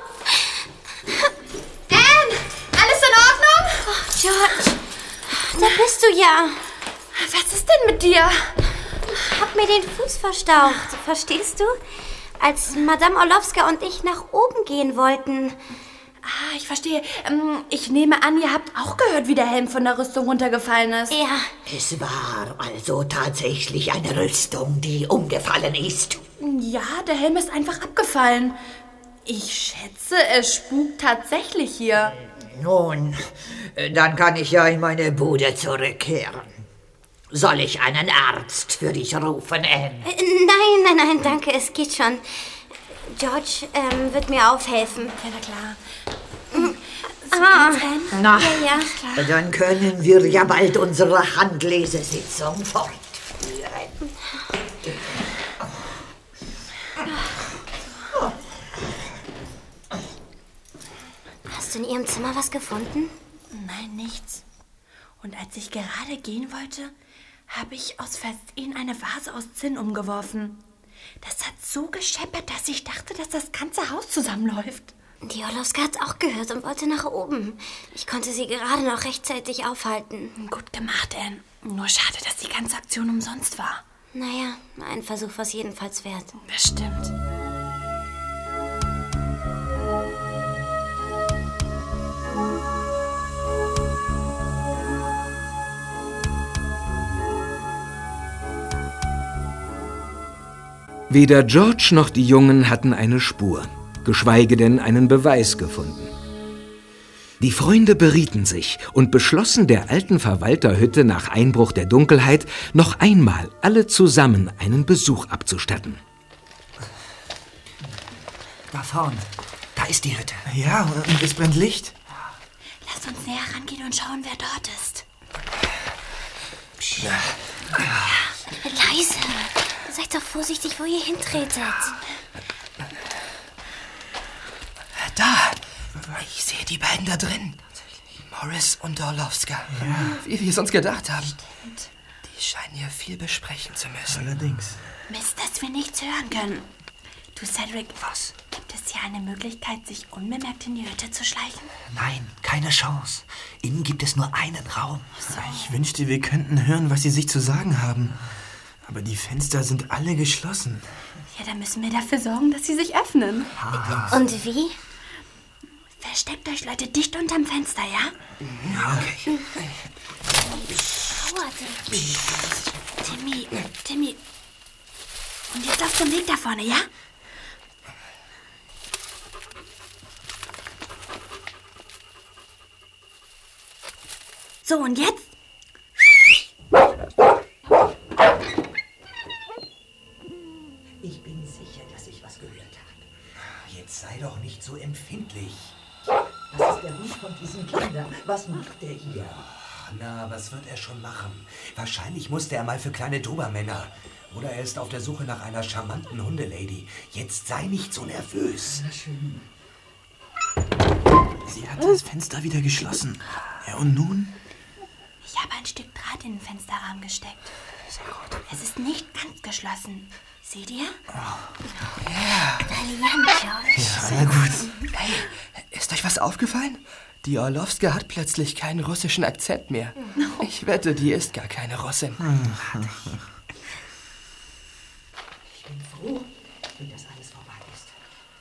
Anne, alles in Ordnung? Oh, George, da bist du ja. Was ist denn mit dir? Ich hab mir den Fuß verstaucht. Verstehst du? Als Madame Orlowska und ich nach oben gehen wollten. Ah, ich verstehe. Ähm, ich nehme an, ihr habt auch gehört, wie der Helm von der Rüstung runtergefallen ist. Ja. Es war also tatsächlich eine Rüstung, die umgefallen ist. Ja, der Helm ist einfach abgefallen. Ich schätze, es spukt tatsächlich hier. Nun, dann kann ich ja in meine Bude zurückkehren. Soll ich einen Arzt für dich rufen, Anne? Nein, nein, nein, danke, es geht schon. George ähm, wird mir aufhelfen. Ja, na klar. Ah. Na, ja, ja, dann können wir ja bald unsere Handlesesitzung fortführen. Hast du in ihrem Zimmer was gefunden? Nein, nichts. Und als ich gerade gehen wollte, habe ich aus Versehen eine Vase aus Zinn umgeworfen. Das hat so gescheppert, dass ich dachte, dass das ganze Haus zusammenläuft. Die Orlowska hat's auch gehört und wollte nach oben. Ich konnte sie gerade noch rechtzeitig aufhalten. Gut gemacht, Anne. Nur schade, dass die ganze Aktion umsonst war. Naja, ein Versuch war es jedenfalls wert. Bestimmt. Weder George noch die Jungen hatten eine Spur, geschweige denn einen Beweis gefunden. Die Freunde berieten sich und beschlossen, der alten Verwalterhütte nach Einbruch der Dunkelheit noch einmal alle zusammen einen Besuch abzustatten. Da vorne, da ist die Hütte. Ja, und es brennt Licht. Lass uns näher rangehen und schauen, wer dort ist. Psst. Ja. Leise. Seid doch vorsichtig, wo ihr hintretet. Da! Ich sehe die beiden da drin. Morris und Orlowska. Ja. Wie wir es uns gedacht haben. Stimmt. Die scheinen hier viel besprechen zu müssen. Allerdings. Mist, dass wir nichts hören können. Du, Cedric. Was? Gib Gibt es hier eine Möglichkeit, sich unbemerkt in die Hütte zu schleichen? Nein, keine Chance. Innen gibt es nur einen Raum. Ich wünschte, wir könnten hören, was sie sich zu sagen haben. Aber die Fenster sind alle geschlossen. Ja, dann müssen wir dafür sorgen, dass sie sich öffnen. Und wie? Versteckt euch Leute dicht unterm Fenster, ja? Ja, okay. Vorsicht. Timmy, Timmy. Und jetzt auf dem Weg da vorne, ja? So, und jetzt? Ich bin sicher, dass ich was gehört habe. Jetzt sei doch nicht so empfindlich. Der Hund von diesen Kindern. Was macht der hier? Na, was wird er schon machen? Wahrscheinlich musste er mal für kleine Dobermänner. Oder er ist auf der Suche nach einer charmanten Hundelady. Jetzt sei nicht so nervös. schön. Sie hat das Fenster wieder geschlossen. Ja, und nun? Ich habe ein Stück Draht in den Fensterrahmen gesteckt. Es ist nicht ganz geschlossen. Seht ihr? Ja. Brillant, George. Ja, na gut. Hey, ist euch was aufgefallen? Die Orlowska hat plötzlich keinen russischen Akzent mehr. Ich wette, die ist gar keine Russin. Ich bin froh, wenn das alles vorbei ist.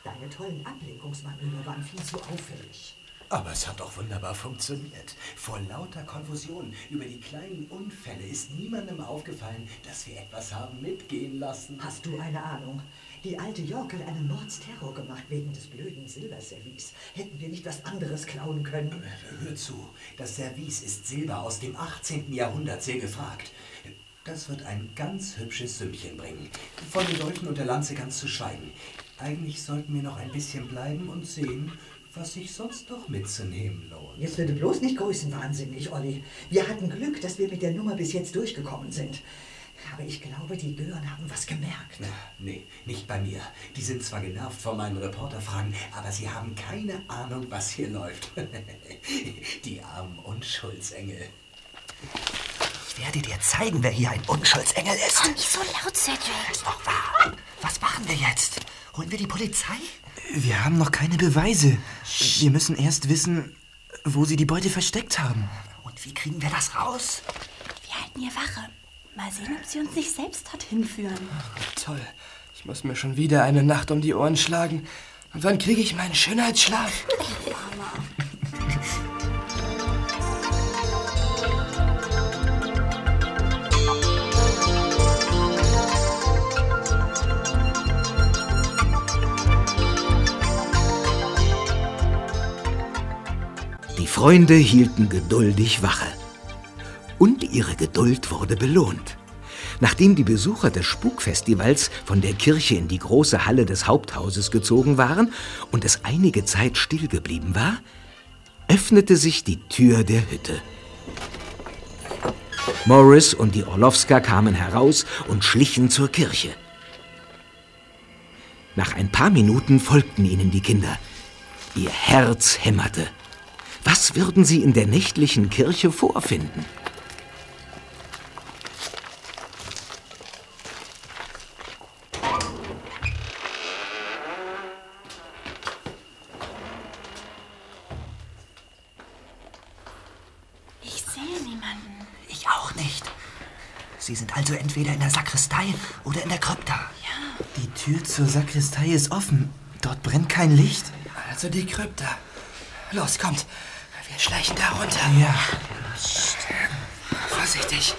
Deine tollen Ablenkungsmanöver waren viel zu auffällig. Aber es hat doch wunderbar funktioniert. Vor lauter Konfusion über die kleinen Unfälle ist niemandem aufgefallen, dass wir etwas haben mitgehen lassen. Hast du eine Ahnung? Die alte Jorkel einen Mordsterror gemacht wegen des blöden Silberservice. Hätten wir nicht was anderes klauen können? Hör zu, das Service ist Silber aus dem 18. Jahrhundert sehr gefragt. Das wird ein ganz hübsches Sümmchen bringen. Von den Leuten und der Lanze ganz zu schweigen. Eigentlich sollten wir noch ein bisschen bleiben und sehen, was sich sonst noch mitzunehmen lohnt. Jetzt werde bloß nicht größenwahnsinnig, Olli. Wir hatten Glück, dass wir mit der Nummer bis jetzt durchgekommen sind. Aber ich glaube, die Gören haben was gemerkt. Na, nee, nicht bei mir. Die sind zwar genervt von meinen Reporterfragen, aber sie haben keine Ahnung, was hier läuft. die armen Unschuldsengel. Ich werde dir zeigen, wer hier ein Unschuldsengel ist. Oh, nicht so laut, Cedric. Ist doch wahr. Was machen wir jetzt? Holen wir die Polizei? Wir haben noch keine Beweise. Wir müssen erst wissen, wo sie die Beute versteckt haben. Und wie kriegen wir das raus? Wir halten hier Wache. Mal sehen, ob sie uns nicht selbst dorthin führen. Toll. Ich muss mir schon wieder eine Nacht um die Ohren schlagen. Und wann kriege ich meinen Schönheitsschlaf? Die Freunde hielten geduldig Wache. Und ihre Geduld wurde belohnt. Nachdem die Besucher des Spukfestivals von der Kirche in die große Halle des Haupthauses gezogen waren und es einige Zeit still geblieben war, öffnete sich die Tür der Hütte. Morris und die Orlowska kamen heraus und schlichen zur Kirche. Nach ein paar Minuten folgten ihnen die Kinder. Ihr Herz hämmerte. Was würden sie in der nächtlichen Kirche vorfinden? Ich sehe niemanden. Ich auch nicht. Sie sind also entweder in der Sakristei oder in der Krypta. Die Tür zur Sakristei ist offen. Dort brennt kein Licht. Also die Krypta. Los, kommt. Schleichen da runter. Ja. Vorsichtig.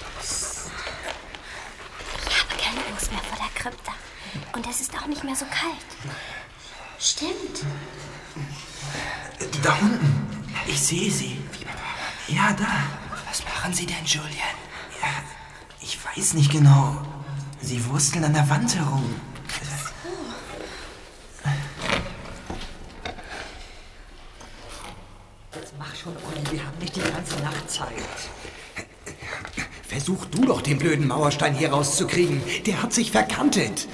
Ich habe keine Angst mehr vor der Krypta. Und es ist auch nicht mehr so kalt. Stimmt. Da unten. Ich sehe sie. Ja, da. Was machen Sie denn, Julian? Ja, ich weiß nicht genau. Sie wursteln an der Wand herum. Jetzt mach schon, Olli. Wir haben nicht die ganze Nacht Zeit. Versuch du doch, den blöden Mauerstein hier rauszukriegen. Der hat sich verkantet.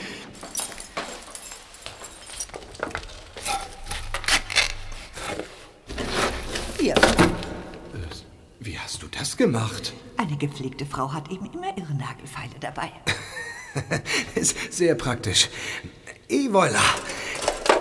Hier. Wie hast du das gemacht? Eine gepflegte Frau hat eben immer ihre Nagelfeile dabei. Ist sehr praktisch. Et voilà.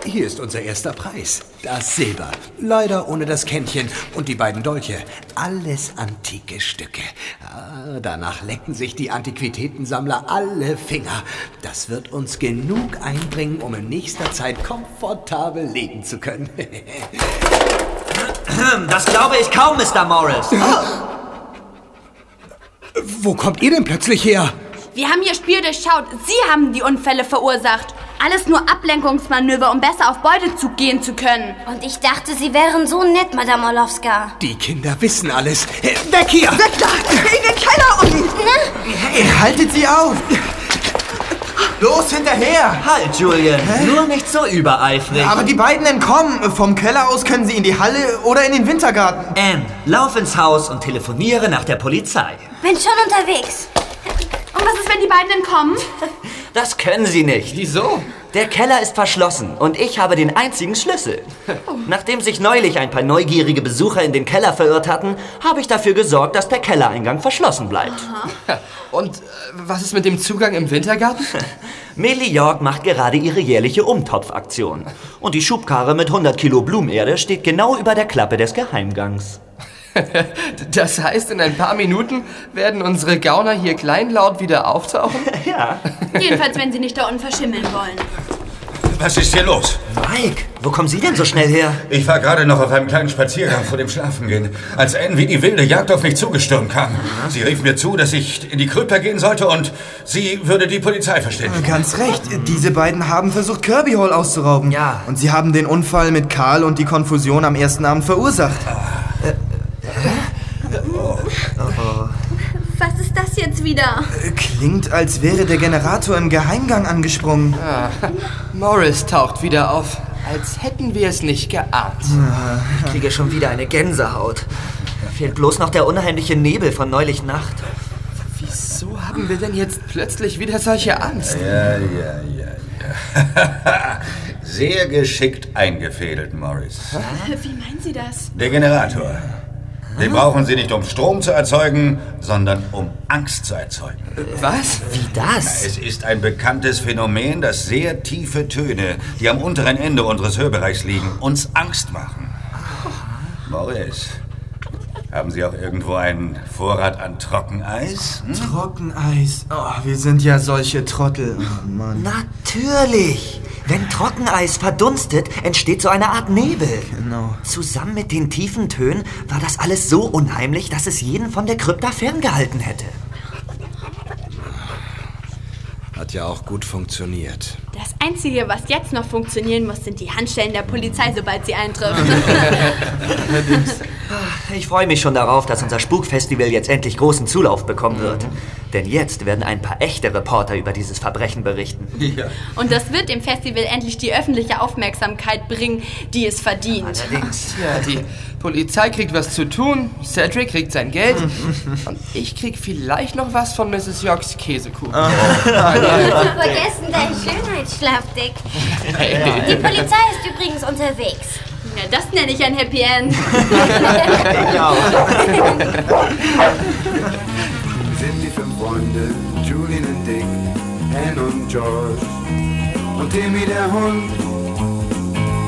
Hier ist unser erster Preis. Das Silber. Leider ohne das Kännchen und die beiden Dolche. Alles antike Stücke. Ah, danach lecken sich die Antiquitätensammler alle Finger. Das wird uns genug einbringen, um in nächster Zeit komfortabel leben zu können. Das glaube ich kaum, Mr. Morris. Wo kommt ihr denn plötzlich her? Wir haben Ihr Spiel durchschaut. Sie haben die Unfälle verursacht. Alles nur Ablenkungsmanöver, um besser auf Beutezug gehen zu können. Und ich dachte, Sie wären so nett, Madame Orlowska. Die Kinder wissen alles. Äh, Weg hier! Weg da! In den Keller und... Hey, haltet sie auf! Los, hinterher! Halt, Julian. Nur nicht so übereifrig. Aber die beiden entkommen. Vom Keller aus können sie in die Halle oder in den Wintergarten. Anne, lauf ins Haus und telefoniere nach der Polizei. Bin schon unterwegs. Und was ist, wenn die beiden entkommen? Das können sie nicht. Wieso? Der Keller ist verschlossen und ich habe den einzigen Schlüssel. Nachdem sich neulich ein paar neugierige Besucher in den Keller verirrt hatten, habe ich dafür gesorgt, dass der Kellereingang verschlossen bleibt. Und äh, was ist mit dem Zugang im Wintergarten? Millie York macht gerade ihre jährliche Umtopfaktion. Und die Schubkarre mit 100 Kilo Blumenerde steht genau über der Klappe des Geheimgangs. Das heißt, in ein paar Minuten werden unsere Gauner hier kleinlaut wieder auftauchen? ja. Jedenfalls, wenn Sie nicht da unten verschimmeln wollen. Was ist hier los? Mike, wo kommen Sie denn so schnell her? Ich war gerade noch auf einem kleinen Spaziergang vor dem Schlafengehen, als Anne wie die wilde Jagd auf mich zugestürmt kam. Sie rief mir zu, dass ich in die Krypta gehen sollte und sie würde die Polizei verständigen. Ganz recht. Diese beiden haben versucht, Kirby Hall auszurauben. Ja. Und sie haben den Unfall mit Karl und die Konfusion am ersten Abend verursacht. Was ist das jetzt wieder? Klingt, als wäre der Generator im Geheimgang angesprungen. Ah, Morris taucht wieder auf, als hätten wir es nicht geahnt. Ich kriege schon wieder eine Gänsehaut. Fehlt bloß noch der unheimliche Nebel von neulich Nacht. Wieso haben wir denn jetzt plötzlich wieder solche Angst? Ja, ja, ja, ja. Sehr geschickt eingefädelt, Morris. Wie meinen Sie das? Der Generator. Den brauchen Sie nicht, um Strom zu erzeugen, sondern um Angst zu erzeugen. Was? Wie das? Es ist ein bekanntes Phänomen, dass sehr tiefe Töne, die am unteren Ende unseres Hörbereichs liegen, uns Angst machen. Morris, haben Sie auch irgendwo einen Vorrat an Trockeneis? Hm? Trockeneis. Oh, wir sind ja solche Trottel. Oh, Mann. Natürlich. Wenn Trockeneis verdunstet, entsteht so eine Art Nebel. Genau. Zusammen mit den tiefen Tönen war das alles so unheimlich, dass es jeden von der Krypta ferngehalten hätte. Hat ja auch gut funktioniert. Das Einzige, was jetzt noch funktionieren muss, sind die Handstellen der Polizei, sobald sie eintrifft. Ich freue mich schon darauf, dass unser Spukfestival jetzt endlich großen Zulauf bekommen wird. Denn jetzt werden ein paar echte Reporter über dieses Verbrechen berichten. Ja. Und das wird dem Festival endlich die öffentliche Aufmerksamkeit bringen, die es verdient. Allerdings. Ja, die Polizei kriegt was zu tun, Cedric kriegt sein Geld und ich krieg vielleicht noch was von Mrs. Yorks Käsekuchen. Zu vergessen dein Schönheitsschlafdick. Die Polizei ist übrigens unterwegs. Ja, das nenne ich ein Happy End. Die fünf Freunde, Julian und Dick, Anne und George und Timmy der Hund.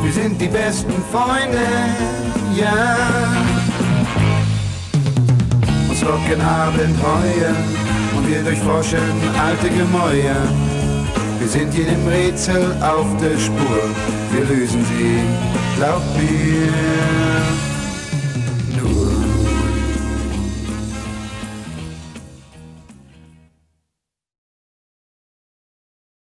Wir sind die besten Freunde, ja. Uns locken Abenteuer und wir durchforschen alte Gemäuer. Wir sind jedem Rätsel auf der Spur, wir lösen sie, glaub mir.